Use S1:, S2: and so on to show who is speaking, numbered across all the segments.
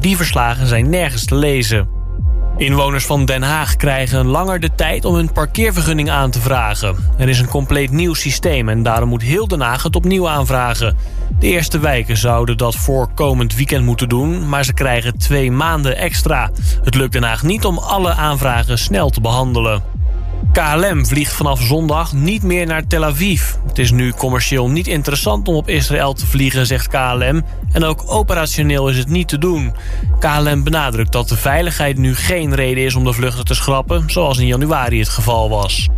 S1: Die verslagen zijn nergens te lezen. Inwoners van Den Haag krijgen langer de tijd om hun parkeervergunning aan te vragen. Er is een compleet nieuw systeem en daarom moet heel Den Haag het opnieuw aanvragen. De eerste wijken zouden dat voor komend weekend moeten doen... maar ze krijgen twee maanden extra. Het lukt Den Haag niet om alle aanvragen snel te behandelen. KLM vliegt vanaf zondag niet meer naar Tel Aviv. Het is nu commercieel niet interessant om op Israël te vliegen, zegt KLM. En ook operationeel is het niet te doen. KLM benadrukt dat de veiligheid nu geen reden is om de vluchten te schrappen... zoals in januari het geval was.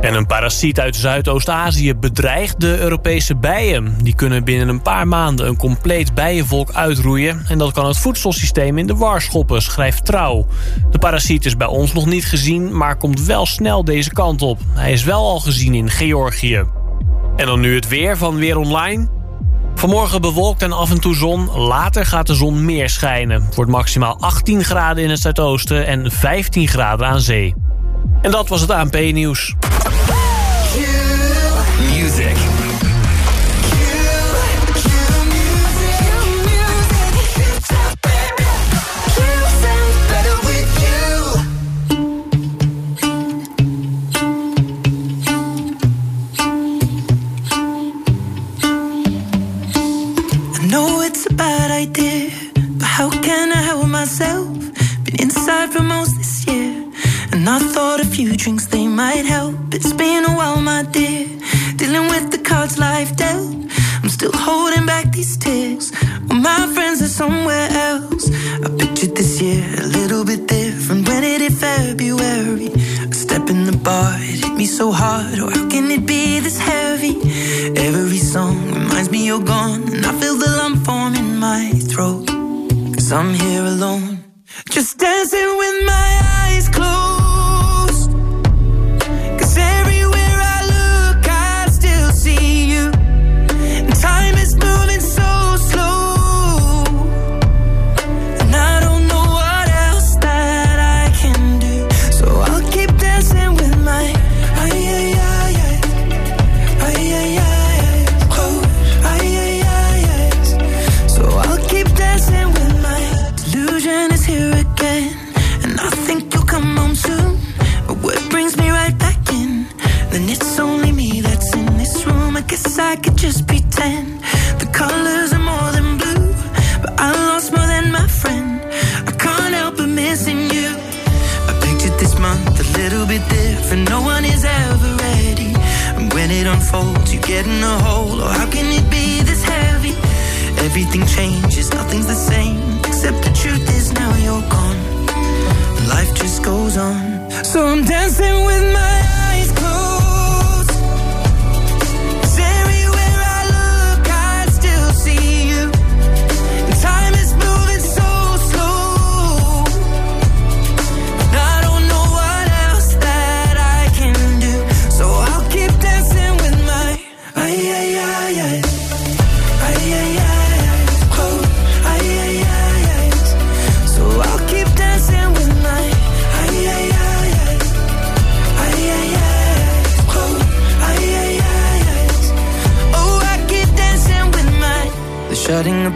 S1: En een parasiet uit Zuidoost-Azië bedreigt de Europese bijen. Die kunnen binnen een paar maanden een compleet bijenvolk uitroeien... en dat kan het voedselsysteem in de war schoppen, schrijft Trouw. De parasiet is bij ons nog niet gezien, maar komt wel snel deze kant op. Hij is wel al gezien in Georgië. En dan nu het weer van Weer Online. Vanmorgen bewolkt en af en toe zon. Later gaat de zon meer schijnen. Het wordt maximaal 18 graden in het zuidoosten en 15 graden aan zee. En dat was het ANP-nieuws.
S2: Myself? Been inside for most this year, and I thought a few drinks they might help. It's been a while, my dear, dealing with the cards life dealt. I'm still holding back these tears. Well, my friends are somewhere else. I pictured this year a little bit different. When it hit February, a step in the bar, it hit me so hard. Oh, how can it be this heavy? Every song reminds me you're gone, and I feel the lump form in my throat. Cause I'm here alone, just dancing with my unfolds, you get in a hole. Oh, how can it be this heavy? Everything changes, nothing's the same. Except the truth is now you're gone. Life just goes on. So I'm dancing with my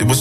S3: E bu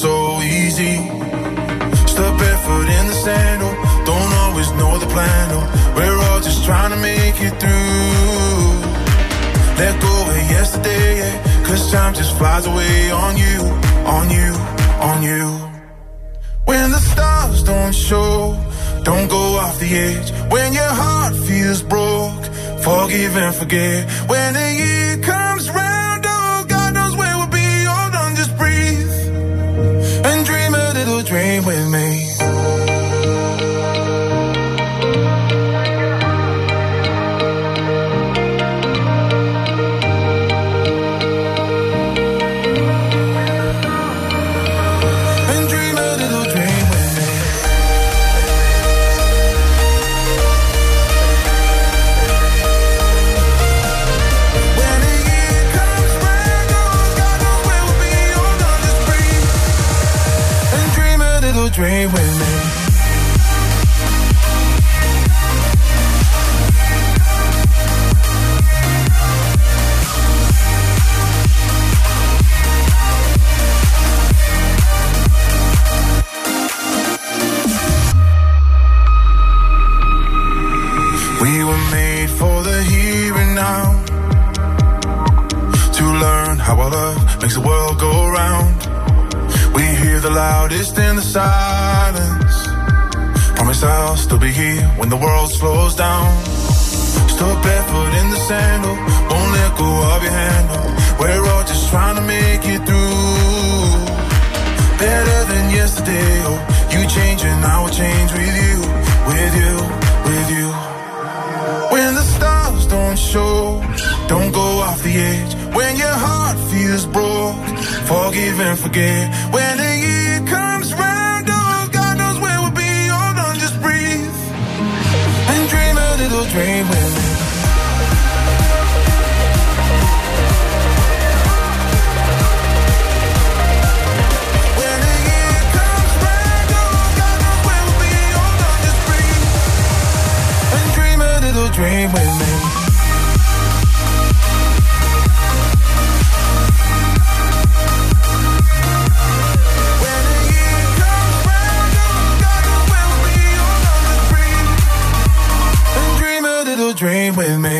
S3: dream with me.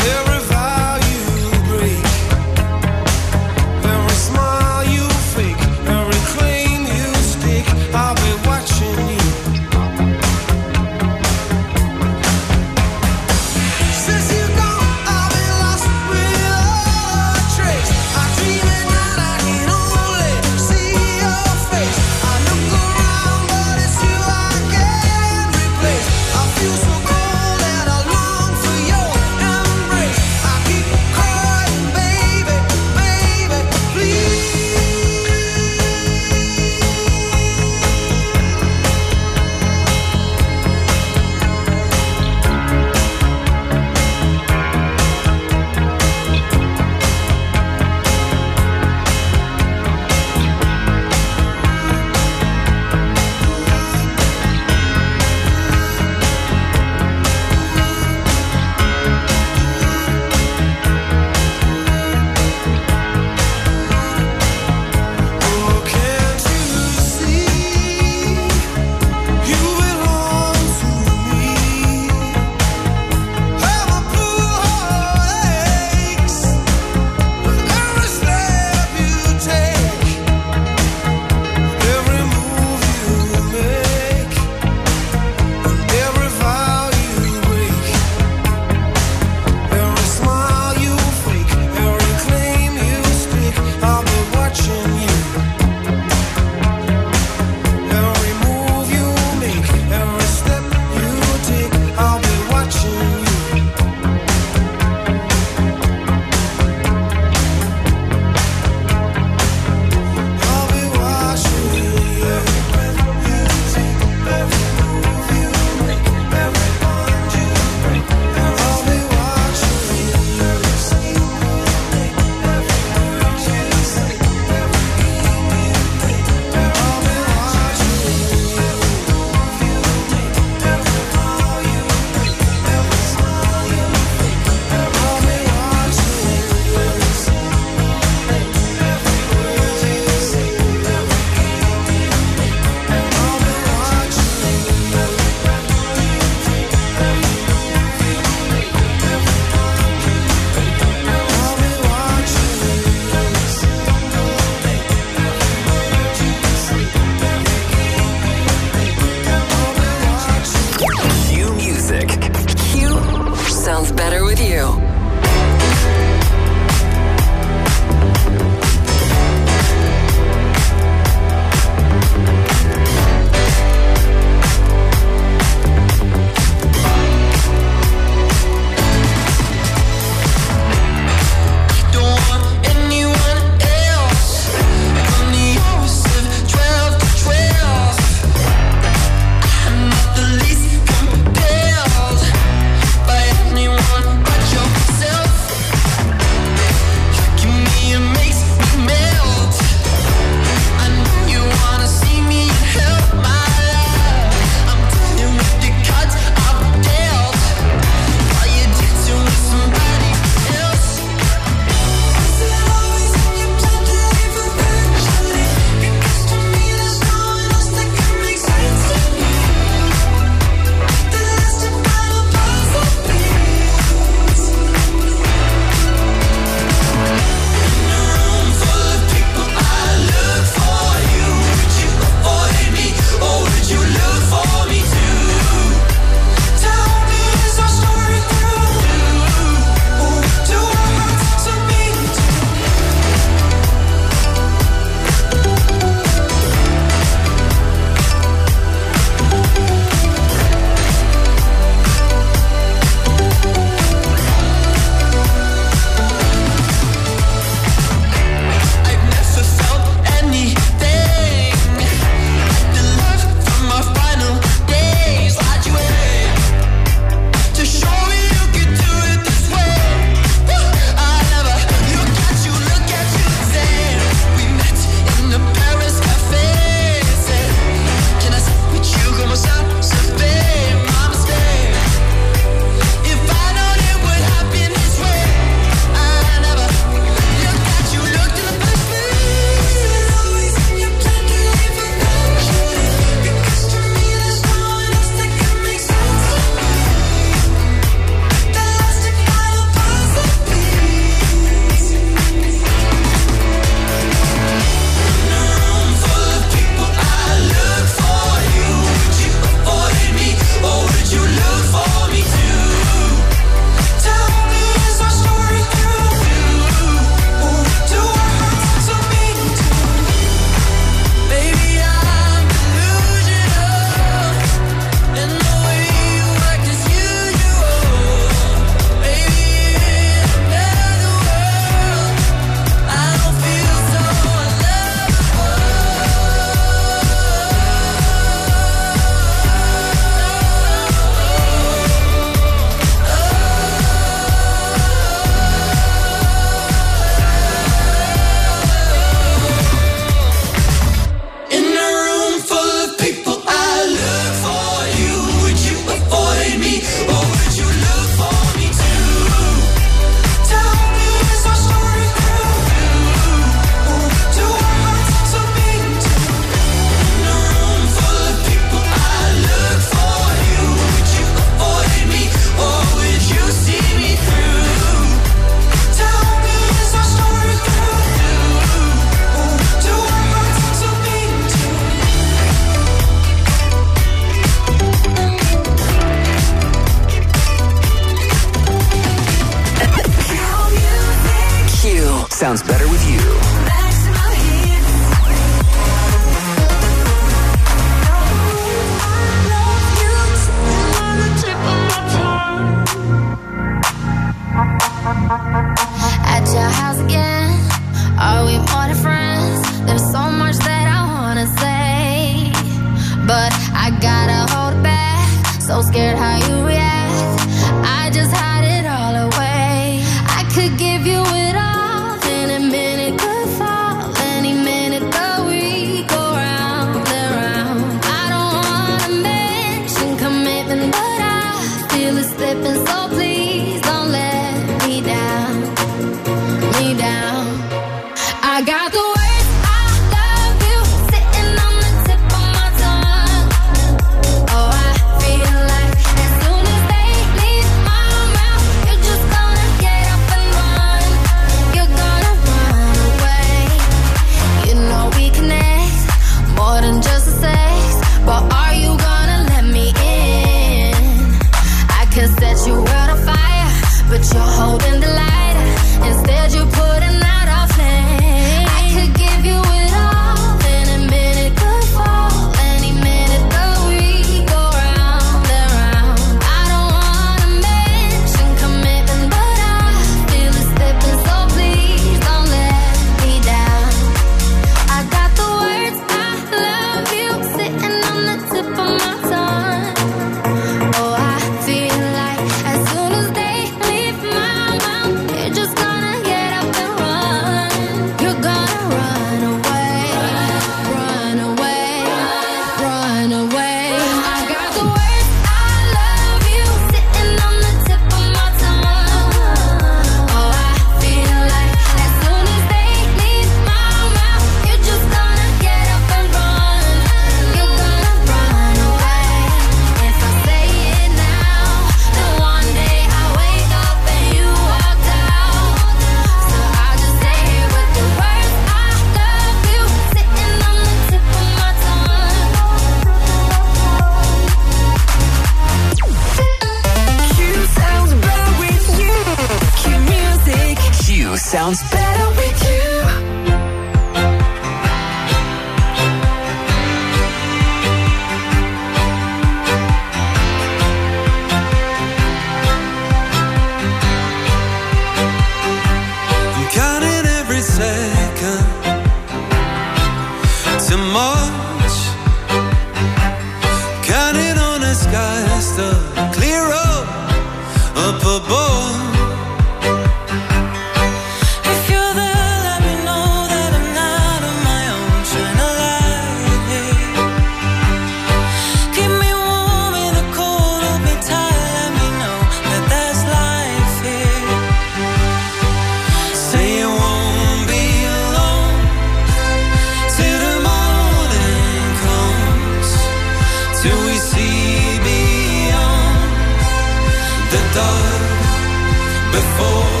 S3: The
S2: dark before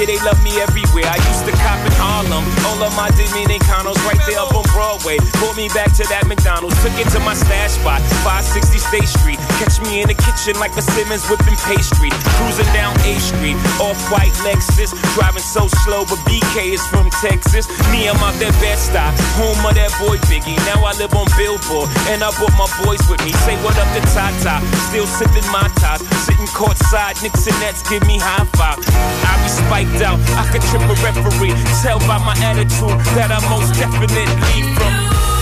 S4: Yeah, they love me everywhere. I used to cop in Harlem. All of my Dominicanos right there up on Broadway. Pulled me back to that McDonald's. Took it to my stash spot, 560 State Street. Catch me in the kitchen like a Simmons whipping pastry. Cruising down A Street, off white Lexus. Driving so slow, but BK is from Texas. Me, I'm out that Bed-Stuy, home of that boy Biggie. Now I live on Billboard, and I brought my boys with me. Say what up to Tata, still sipping my ties. Sitting courtside, Knicks and Nets give me high five. I be spiked out, I could trip a referee. Tell by my attitude that I most definitely from.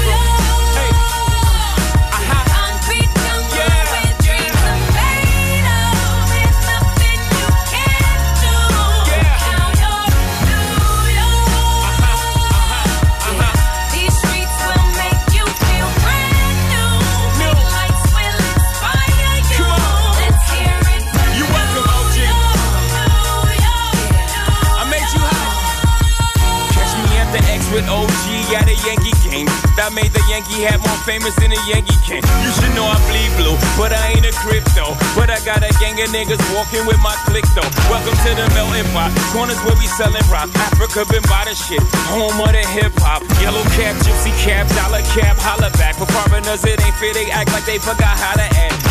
S4: Famous than a Yankee can. You should know I bleed blue, but I ain't a crypto. But I got a gang of niggas walking with my click though. Welcome to the melting pot. Corners where we selling rock. Africa been by the shit. Home of the hip hop. Yellow cap, gypsy cap, dollar cap, holla back. For foreigners, it ain't fair. They act like they forgot how to act.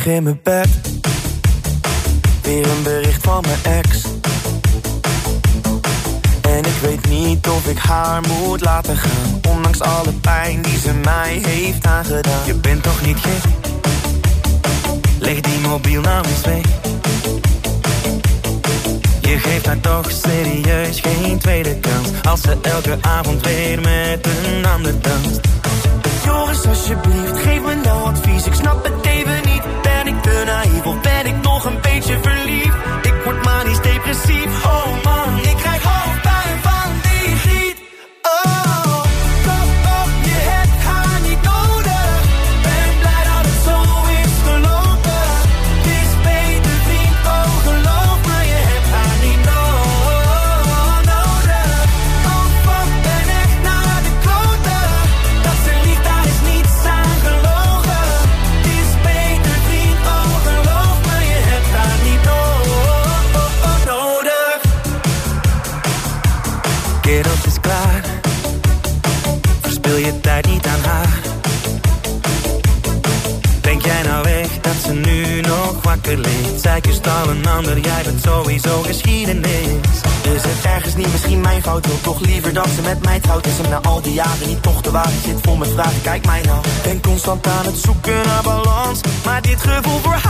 S5: Geen me. kijk mij nou.
S2: Ben constant aan het zoeken naar balans, maar dit gevoel voor